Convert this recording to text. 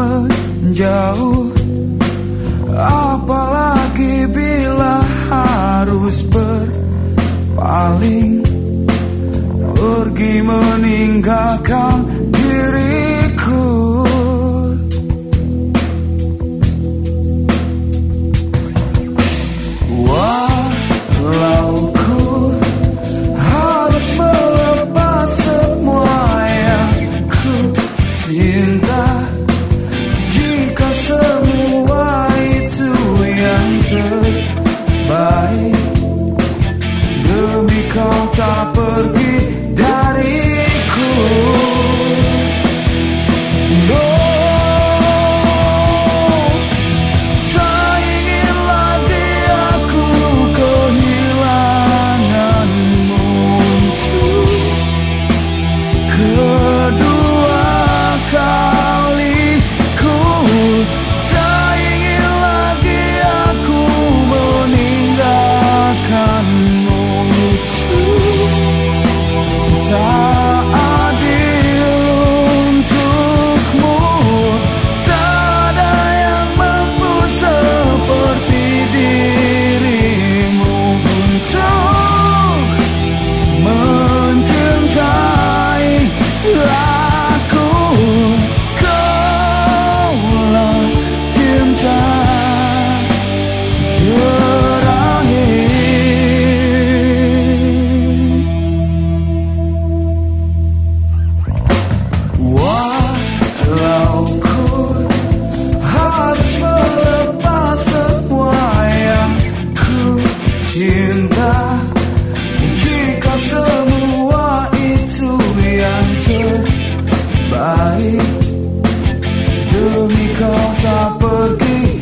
menjauh. Apalagi bila harus berpaling Pergi meninggalkan kau tak pergi dariku. cinta. Jika semua itu yang terbaik. Demi kau tak pergi.